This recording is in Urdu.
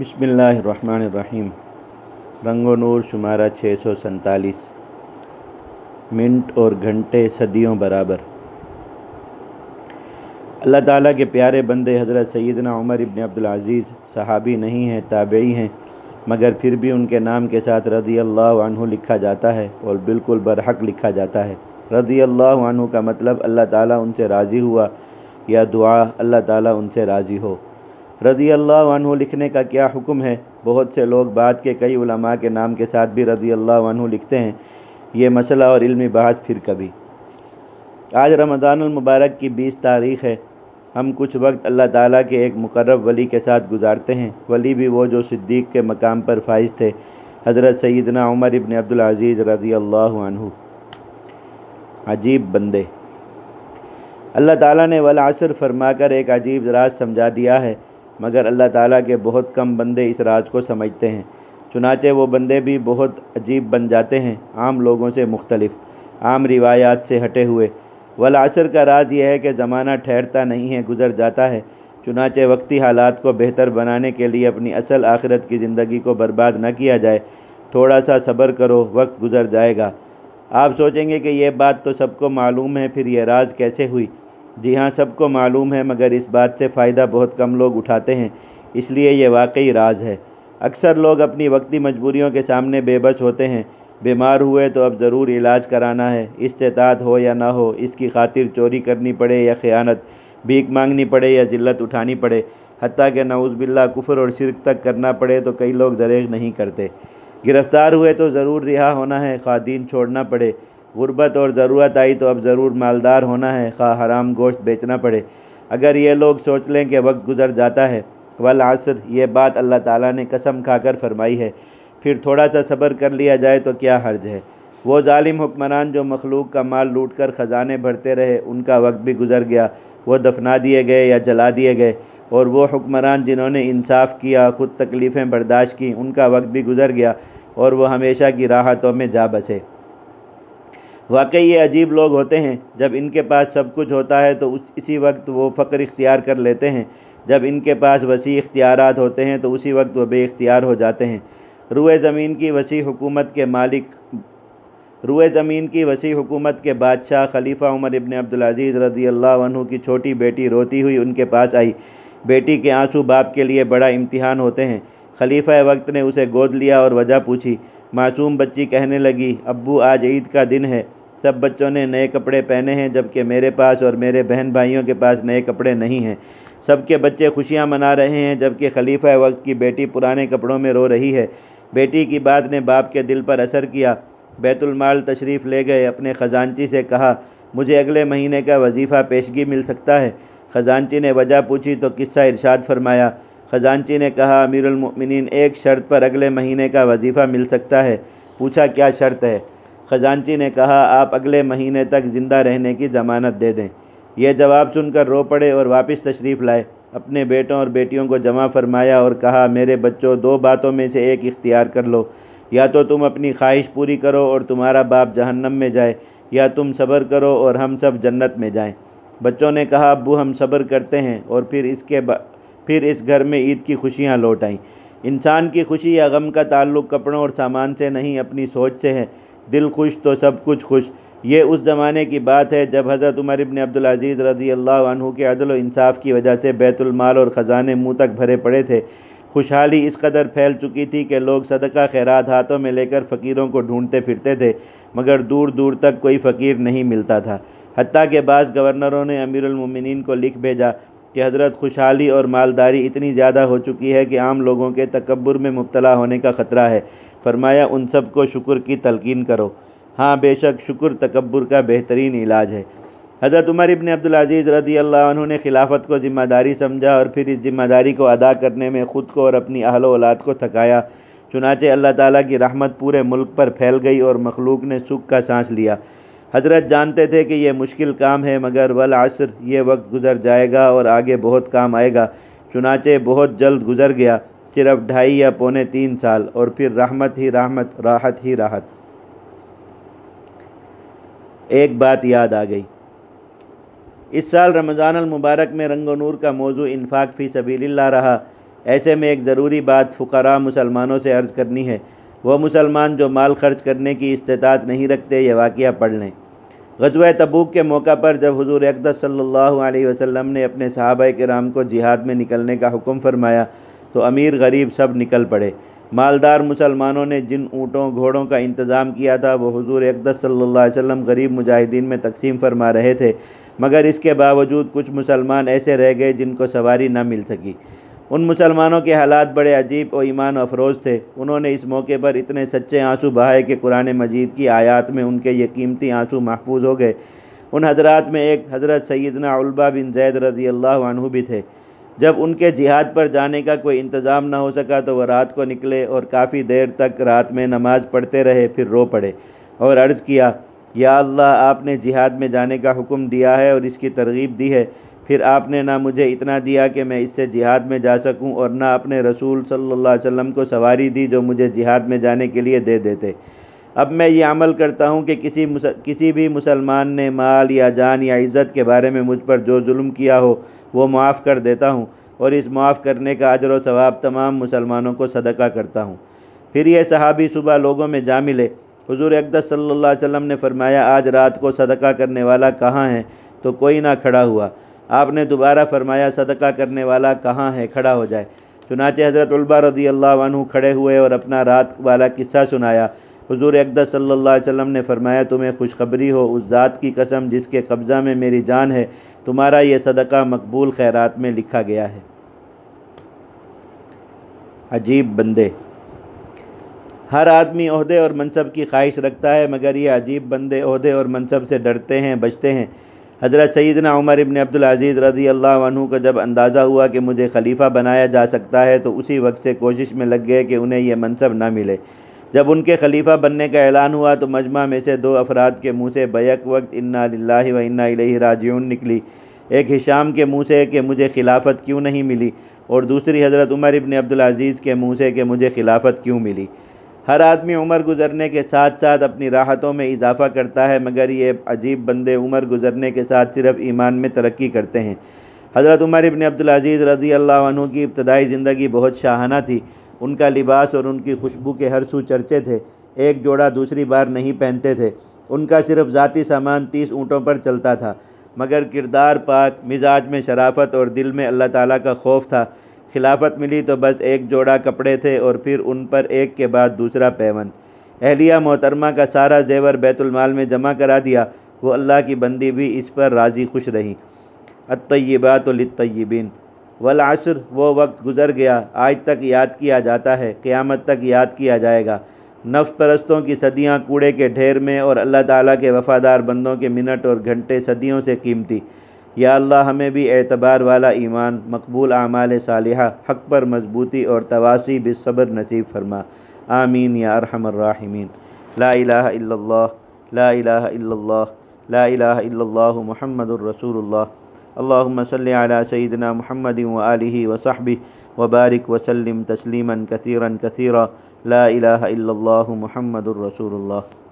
بسم اللہ الرحمن الرحیم۔ رنگ و نور شمارہ چھ سو سنتالیس منٹ اور گھنٹے صدیوں برابر۔ اللہ تعالیٰ کے پیارے بندے حضرت سیدنا عمر ابن عبدالعزیز صحابی نہیں ہیں، تابعی ہیں، مگر پھر بھی ان کے نام کے ساتھ رضی اللہ عنہ لکھا جاتا ہے اور بالکل برحق لکھا جاتا ہے۔ رضی اللہ عنہ کا مطلب اللہ تعالیٰ ان سے راضی ہوا یا دعا اللہ تعالیٰ ان سے راضی ہو۔ رضی اللہ عنہ لکھنے کا کیا حکم ہے؟ بہت سے لوگ بعد کے کئی علماء کے نام کے ساتھ بھی رضی اللہ عنہ لکھتے ہیں۔ یہ مسئلہ اور علمی بحث پھر کبھی۔ آج رمضان المبارک کی بیس تاریخ ہے۔ ہم کچھ وقت اللہ تعالیٰ کے ایک مقرب ولی کے ساتھ گزارتے ہیں۔ ولی بھی وہ جو صدیق کے مقام پر فائز تھے۔ حضرت سیدنا عمر ابن عبدالعزیز رضی اللہ عنہ۔ عجیب بندے۔ اللہ تعالیٰ نے والعصر فرما کر ایک عجیب راز سمجھا دیا ہے۔ مگر اللہ تعالیٰ کے بہت کم بندے اس راز کو سمجھتے ہیں۔ چنانچہ وہ بندے بھی بہت عجیب بن جاتے ہیں، عام لوگوں سے مختلف، عام روایات سے ہٹے ہوئے۔ والعصر کا راز یہ ہے کہ زمانہ ٹھہرتا نہیں ہے، گزر جاتا ہے۔ چنانچہ وقتی حالات کو بہتر بنانے کے لیے اپنی اصل آخرت کی زندگی کو برباد نہ کیا جائے۔ تھوڑا سا صبر کرو، وقت گزر جائے گا۔ آپ سوچیں گے کہ یہ بات تو سب کو معلوم ہے، پھر یہ راز کیسے ہوئی؟ جی ہاں سب کو معلوم ہے، مگر اس بات سے فائدہ بہت کم لوگ اٹھاتے ہیں، اس لیے یہ واقعی راز ہے۔ اکثر لوگ اپنی وقتی مجبوریوں کے سامنے بے بس ہوتے ہیں۔ بیمار ہوئے تو اب ضرور علاج کرانا ہے۔ استطاعت ہو یا نہ ہو، اس کی خاطر چوری کرنی پڑے یا خیانت، بھیک مانگنی پڑے یا ذلت اٹھانی پڑے۔ حتیٰ کہ نعوذ باللہ، کفر اور شرک تک کرنا پڑے تو کئی لوگ دریغ نہیں کرتے۔ گرفتار ہوئے تو ضرور رہا ہونا ہے خواہ دین چھوڑنا پڑے۔ غربت اور ضرورت آئی تو اب ضرور مالدار ہونا ہے، خواہ حرام گوشت بیچنا پڑے۔ اگر یہ لوگ سوچ لیں کہ وقت گزر جاتا ہے، والعصر، یہ بات اللہ تعالیٰ نے قسم کھا کر فرمائی ہے۔ پھر تھوڑا سا صبر کر لیا جائے تو کیا حرج ہے؟ وہ ظالم حکمران جو مخلوق کا مال لوٹ کر خزانے بھرتے رہے، ان کا وقت بھی گزر گیا۔ وہ دفنا دیے گئے یا جلا دیے گئے؟ اور وہ حکمران جنہوں نے انصاف کیا، خود تکلیفیں برداشت کی ان کا وقت بھی گزر گیا اور وہ ہمیشہ کی راحتوں میں جا بسے۔ واقعی یہ عجیب لوگ ہوتے ہیں۔ جب ان کے پاس سب کچھ ہوتا ہے تو اسی وقت وہ فقر اختیار کر لیتے ہیں۔ جب ان کے پاس وسیع اختیارات ہوتے ہیں تو اسی وقت وہ بے اختیار ہو جاتے ہیں۔ روئے زمین کی وسیع حکومت کے مالک روئے زمین کی وسیع حکومت کے بادشاہ خلیفہ عمر ابن عبدالعزیز رضی اللہ عنہ کی چھوٹی بیٹی روتی ہوئی ان کے پاس آئی۔ بیٹی کے آنسو باپ کے لیے بڑا امتحان ہوتے ہیں۔ خلیفہ وقت نے اسے گود لیا اور وجہ پوچھی۔ معصوم بچی کہنے لگی، ابو، آج عید کا دن ہے۔ سب بچوں نے نئے کپڑے پہنے ہیں، جبکہ میرے پاس اور میرے بہن بھائیوں کے پاس نئے کپڑے نہیں ہیں۔ سب کے بچے خوشیاں منا رہے ہیں، جبکہ خلیفہ وقت کی بیٹی پرانے کپڑوں میں رو رہی ہے۔ بیٹی کی بات نے باپ کے دل پر اثر کیا۔ بیت المال تشریف لے گئے۔ اپنے خزانچی سے کہا، مجھے اگلے مہینے کا وظیفہ پیشگی مل سکتا ہے۔ خزانچی نے وجہ پوچھی تو قصہ ارشاد فرمایا۔ خزانچی نے کہا امیر المؤمنین ایک شرط پر اگلے مہینے کا وظیفہ مل سکتا ہے۔ پوچھا، کیا شرط ہے؟ خزانچی نے کہا، آپ اگلے مہینے تک زندہ رہنے کی ضمانت دے دیں۔ یہ جواب سن کر رو پڑے اور واپس تشریف لائے۔ اپنے بیٹوں اور بیٹیوں کو جمع فرمایا اور کہا، میرے بچوں، دو باتوں میں سے ایک اختیار کر لو۔ یا تو تم اپنی خواہش پوری کرو اور تمہارا باپ جہنم میں جائے، یا تم صبر کرو اور ہم سب جنت میں جائیں۔ بچوں نے کہا، ابو، ہم صبر کرتے ہیں اور پھر اس کے با، پھر اس گھر میں عید کی خوشیاں لوٹ آئیں۔ انسان کی خوشی یا غم کا تعلق کپڑوں اور سامان سے نہیں، اپنی سوچ سے ہے۔ دل خوش تو سب کچھ خوش۔ یہ اس زمانے کی بات ہے جب حضرت عمر ابن عبدالعزیز رضی اللہ عنہ کے عدل و انصاف کی وجہ سے بیت المال اور خزانے منہ تک بھرے پڑے تھے۔ خوشحالی اس قدر پھیل چکی تھی کہ لوگ صدقہ خیرات ہاتھوں میں لے کر فقیروں کو ڈھونڈتے پھرتے تھے، مگر دور دور تک کوئی فقیر نہیں ملتا تھا۔ حتیٰ کہ بعض گورنروں نے امیر المومنین کو لکھ بھیجا۔ کہ حضرت خوشحالی اور مالداری اتنی زیادہ ہو چکی ہے کہ عام لوگوں کے تکبر میں مبتلا ہونے کا خطرہ ہے۔ فرمایا، ان سب کو شکر کی تلقین کرو۔ ہاں بے شک شکر تکبر کا بہترین علاج ہے۔ حضرت عمر ابن عبدالعزیز رضی اللہ عنہ نے خلافت کو ذمہ داری سمجھا اور پھر اس ذمہ داری کو ادا کرنے میں خود کو اور اپنی اہل و اولاد کو تھکایا۔ چنانچہ اللہ تعالیٰ کی رحمت پورے ملک پر پھیل گئی اور مخلوق نے سکھ کا سانس لیا۔ حضرت جانتے تھے کہ یہ مشکل کام ہے، مگر والعصر یہ وقت گزر جائے گا اور آگے بہت کام آئے گا۔ چنانچہ بہت جلد گزر گیا، صرف ڈھائی یا پونے تین سال، اور پھر رحمت ہی رحمت، راحت ہی راحت۔ ایک بات یاد آ گئی۔ اس سال رمضان المبارک میں رنگ و نور کا موضوع انفاق فی سبیل اللہ رہا۔ ایسے میں ایک ضروری بات فقراء مسلمانوں سے عرض کرنی ہے۔ وہ مسلمان جو مال خرچ کرنے کی استطاعت نہیں رکھتے، یہ واقعہ پڑھ لیں۔ غزوہ تبوک کے موقع پر جب حضور اقدس صلی اللہ علیہ وسلم نے اپنے صحابہ کرام کو جہاد میں نکلنے کا حکم فرمایا، تو امیر غریب سب نکل پڑے۔ مالدار مسلمانوں نے جن اونٹوں، گھوڑوں کا انتظام کیا تھا، وہ حضور اقدس صلی اللہ علیہ وسلم غریب مجاہدین میں تقسیم فرما رہے تھے۔ مگر اس کے باوجود کچھ مسلمان ایسے رہ گئے جن کو سواری نہ مل سکی۔ ان مسلمانوں کے حالات بڑے عجیب و ایمان افروز تھے۔ انہوں نے اس موقع پر اتنے سچے آنسو بہائے کہ قرآن مجید کی آیات میں ان کے یہ قیمتی آنسو محفوظ ہو گئے۔ ان حضرات میں ایک حضرت سیدنا علبہ بن زید رضی اللہ عنہ بھی تھے۔ جب ان کے جہاد پر جانے کا کوئی انتظام نہ ہو سکا تو وہ رات کو نکلے اور کافی دیر تک رات میں نماز پڑھتے رہے، پھر رو پڑے اور عرض کیا یا اللہ، آپ نے جہاد میں جانے کا حکم دیا ہے اور اس کی ترغیب دی ہے۔ پھر آپ نے نہ مجھے اتنا دیا کہ میں اس سے جہاد میں جا سکوں اور نہ اپنے رسول صلی اللہ علیہ وسلم کو سواری دی جو مجھے جہاد میں جانے کے لیے دے دیتے۔ اب میں یہ عمل کرتا ہوں کہ کسی کسی بھی مسلمان نے مال یا جان یا عزت کے بارے میں مجھ پر جو ظلم کیا ہو، وہ معاف کر دیتا ہوں اور اس معاف کرنے کا اجر و ثواب تمام مسلمانوں کو صدقہ کرتا ہوں۔ پھر یہ صحابی صبح لوگوں میں جا ملے۔ حضور اقدس صلی اللہ علیہ وسلم نے فرمایا، آج رات کو صدقہ کرنے والا کہاں ہے؟ تو کوئی نہ کھڑا ہوا۔ آپ نے دوبارہ فرمایا، صدقہ کرنے والا کہاں ہے؟ کھڑا ہو جائے۔ چنانچہ حضرت علبہ رضی اللہ عنہ کھڑے ہوئے اور اپنا رات والا قصہ سنایا۔ حضور اقدس صلی اللہ علیہ وسلم نے فرمایا، تمہیں خوشخبری ہو اس ذات کی قسم جس کے قبضہ میں میری جان ہے، تمہارا یہ صدقہ مقبول خیرات میں لکھا گیا ہے۔ عجیب بندے۔ ہر آدمی عہدے اور منصب کی خواہش رکھتا ہے، مگر یہ عجیب بندے عہدے اور منصب سے ڈرتے ہیں، بچتے ہیں۔ حضرت سیدنا عمر ابن عبدالعزیز رضی اللہ عنہ کو جب اندازہ ہوا کہ مجھے خلیفہ بنایا جا سکتا ہے، تو اسی وقت سے کوشش میں لگ گئے کہ انہیں یہ منصب نہ ملے۔ جب ان کے خلیفہ بننے کا اعلان ہوا تو مجمع میں سے دو افراد کے منہ سے بیک وقت انا للہ و انا الیہ راجعون نکلی۔ ایک ہشام کے منہ سے کہ مجھے خلافت کیوں نہیں ملی، اور دوسری حضرت عمر ابن عبدالعزیز کے منہ سے کہ مجھے خلافت کیوں ملی۔ ہر آدمی عمر گزرنے کے ساتھ ساتھ اپنی راحتوں میں اضافہ کرتا ہے، مگر یہ عجیب بندے عمر گزرنے کے ساتھ صرف ایمان میں ترقی کرتے ہیں۔ حضرت عمر ابن عبدالعزیز رضی اللہ عنہ کی ابتدائی زندگی بہت شاہانہ تھی۔ ان کا لباس اور ان کی خوشبو کے ہر سو چرچے تھے۔ ایک جوڑا دوسری بار نہیں پہنتے تھے۔ ان کا صرف ذاتی سامان تیس اونٹوں پر چلتا تھا، مگر کردار پاک، مزاج میں شرافت اور دل میں اللہ تعالیٰ کا خوف تھا۔ خلافت ملی تو بس ایک جوڑا کپڑے تھے اور پھر ان پر ایک کے بعد دوسرا پیون اہلیہ محترمہ کا سارا زیور بیت المال میں جمع کرا دیا۔ وہ اللہ کی بندی بھی اس پر راضی خوش رہی۔ الطیبات للطیبین۔ والعصر وہ وقت گزر گیا۔ آج تک یاد کیا جاتا ہے۔ قیامت تک یاد کیا جائے گا۔ نفس پرستوں کی صدیاں کوڑے کے ڈھیر میں اور اللہ تعالیٰ کے وفادار بندوں کے منٹ اور گھنٹے صدیوں سے قیمتی۔ یا اللہ ہمیں بھی اعتبار والا ایمان، مقبول اعمال صالحہ، حق پر مضبوطی اور تواسی بالصبر نصیب فرما۔ آمین یا ارحم الراحمین۔ لا الہ الا اللہ، لا الہ الا اللہ، لا الہ الا اللہ محمد الرسول اللہ اللہم صلی علی سیدنا محمد و آلہ و صحبہ وبارک وسلم تسلیما کثیرا کثیرا۔ لا الہ الا اللہ محمد الرسول اللہ